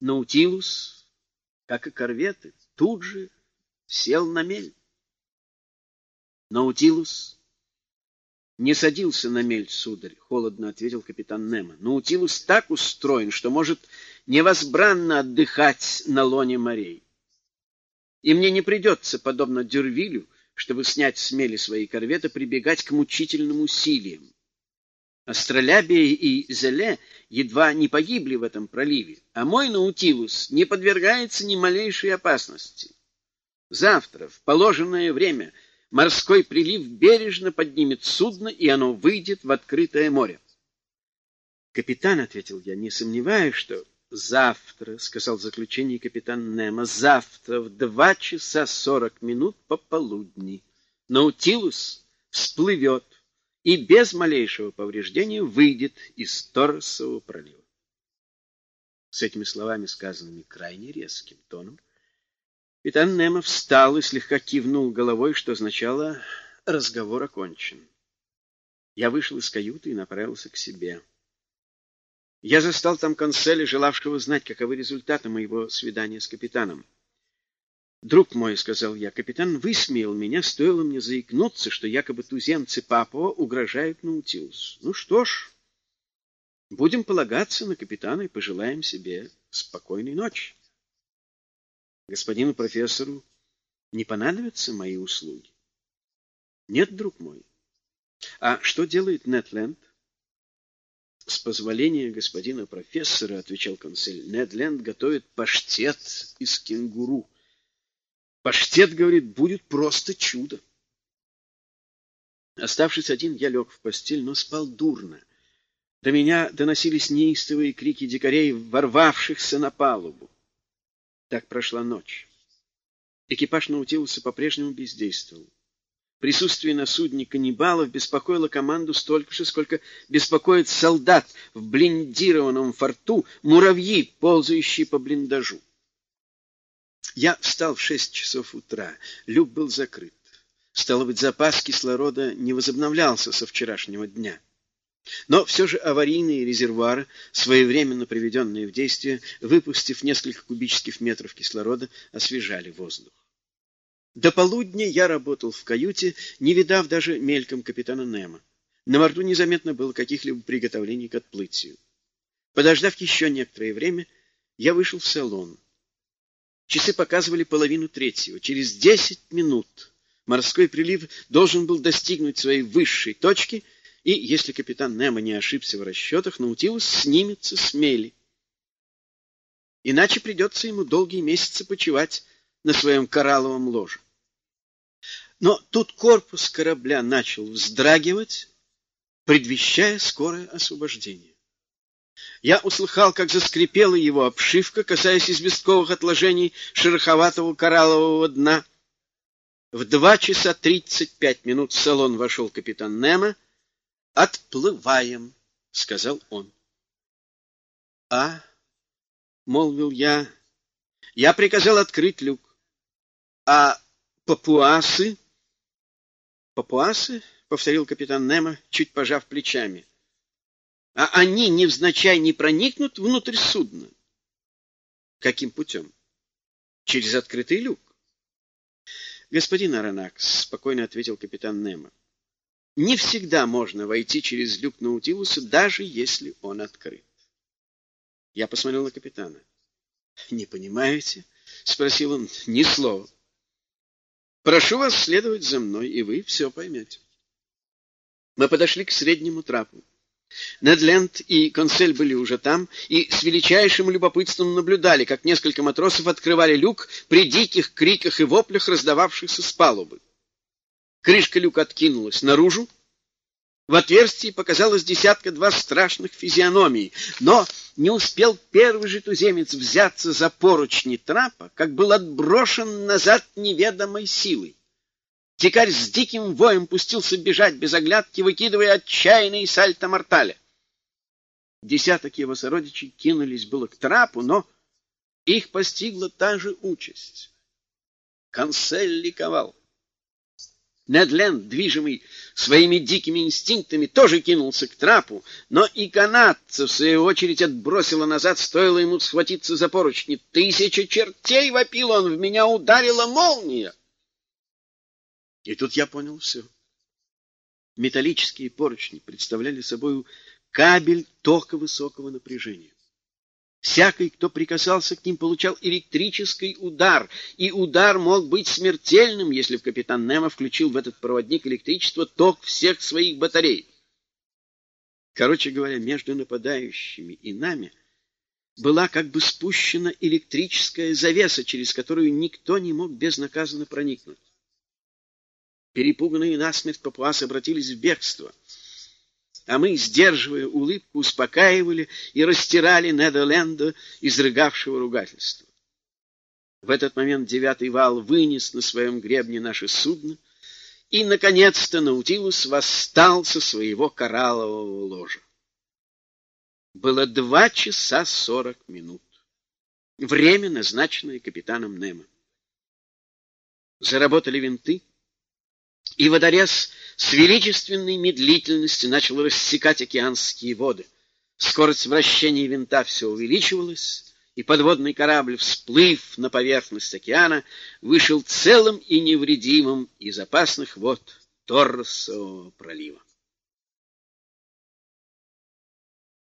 Наутилус, как и корветы, тут же сел на мель. Наутилус не садился на мель, сударь, — холодно ответил капитан Немо. Наутилус так устроен, что может невозбранно отдыхать на лоне морей. И мне не придется, подобно Дюрвилю, чтобы снять с мели свои корветы, прибегать к мучительным усилиям. Астролябия и Зеле едва не погибли в этом проливе, а мой Наутилус не подвергается ни малейшей опасности. Завтра, в положенное время, морской прилив бережно поднимет судно, и оно выйдет в открытое море. Капитан, — ответил я, — не сомневаюсь, что завтра, — сказал в заключении капитан Немо, — завтра в два часа сорок минут пополудни Наутилус всплывет и без малейшего повреждения выйдет из Торресового пролива. С этими словами, сказанными крайне резким тоном, капитан Немо встал и слегка кивнул головой, что означало «разговор окончен». Я вышел из каюты и направился к себе. Я застал там конселя, желавшего знать, каковы результаты моего свидания с капитаном. «Друг мой», — сказал я, — «капитан высмеял меня, стоило мне заикнуться, что якобы туземцы Папуа угрожают Наутилус. Ну что ж, будем полагаться на капитана и пожелаем себе спокойной ночи. Господину профессору не понадобятся мои услуги? Нет, друг мой. А что делает Нетленд? С позволения господина профессора, — отвечал консель, — Недленд готовит паштет из кенгуру. Паштет, говорит, будет просто чудо. Оставшись один, я лег в постель, но спал дурно. До меня доносились неистовые крики дикарей, ворвавшихся на палубу. Так прошла ночь. Экипаж Наутилуса по-прежнему бездействовал. Присутствие на судне каннибалов беспокоило команду столько же, сколько беспокоит солдат в блиндированном форту муравьи, ползающие по блиндажу. Я встал в шесть часов утра. Люк был закрыт. Стало быть, запас кислорода не возобновлялся со вчерашнего дня. Но все же аварийные резервуары, своевременно приведенные в действие, выпустив несколько кубических метров кислорода, освежали воздух. До полудня я работал в каюте, не видав даже мельком капитана Немо. На борту незаметно было каких-либо приготовлений к отплытию. Подождав еще некоторое время, я вышел в салон. Часы показывали половину третьего. Через десять минут морской прилив должен был достигнуть своей высшей точки, и, если капитан Немо не ошибся в расчетах, Наутилус снимется с мели. Иначе придется ему долгие месяцы почивать на своем коралловом ложе. Но тут корпус корабля начал вздрагивать, предвещая скорое освобождение. Я услыхал, как заскрипела его обшивка, касаясь известковых отложений шероховатого кораллового дна. В два часа тридцать пять минут в салон вошел капитан Немо. «Отплываем», — сказал он. «А?» — молвил я. Я приказал открыть люк. «А папуасы?» «Папуасы?» — повторил капитан Немо, чуть пожав плечами а они невзначай не проникнут внутрь судна. Каким путем? Через открытый люк. Господин Аронакс, спокойно ответил капитан Немо, не всегда можно войти через люк Наутилуса, даже если он открыт. Я посмотрел на капитана. Не понимаете? Спросил он. Ни слова. Прошу вас следовать за мной, и вы все поймете. Мы подошли к среднему трапу. Недленд и Консель были уже там и с величайшим любопытством наблюдали, как несколько матросов открывали люк при диких криках и воплях, раздававшихся с палубы. Крышка люка откинулась наружу. В отверстии показалось десятка-два страшных физиономий, но не успел первый же туземец взяться за поручни трапа, как был отброшен назад неведомой силой. Дикарь с диким воем пустился бежать без оглядки, выкидывая отчаянные сальто-мортале. Десяток его сородичей кинулись было к трапу, но их постигла та же участь. Консель ликовал. Недленд, движимый своими дикими инстинктами, тоже кинулся к трапу, но и канадца, в свою очередь, отбросила назад, стоило ему схватиться за поручни. «Тысяча чертей!» — вопил он, «в меня ударила молния!» И тут я понял все. Металлические поручни представляли собой кабель тока высокого напряжения. Всякий, кто прикасался к ним, получал электрический удар, и удар мог быть смертельным, если бы капитан Немо включил в этот проводник электричество ток всех своих батарей. Короче говоря, между нападающими и нами была как бы спущена электрическая завеса, через которую никто не мог безнаказанно проникнуть. Перепуганные насмерть папуасы обратились в бегство — а мы, сдерживая улыбку, успокаивали и растирали Недоленда, изрыгавшего ругательство. В этот момент девятый вал вынес на своем гребне наше судно, и, наконец-то, Наутилус восстал со своего кораллового ложа. Было два часа сорок минут. Время, назначенное капитаном Немо. Заработали винты, и водорез с величественной медлительностью начал рассекать океанские воды. Скорость вращения винта все увеличивалась, и подводный корабль, всплыв на поверхность океана, вышел целым и невредимым из опасных вод Торресового пролива.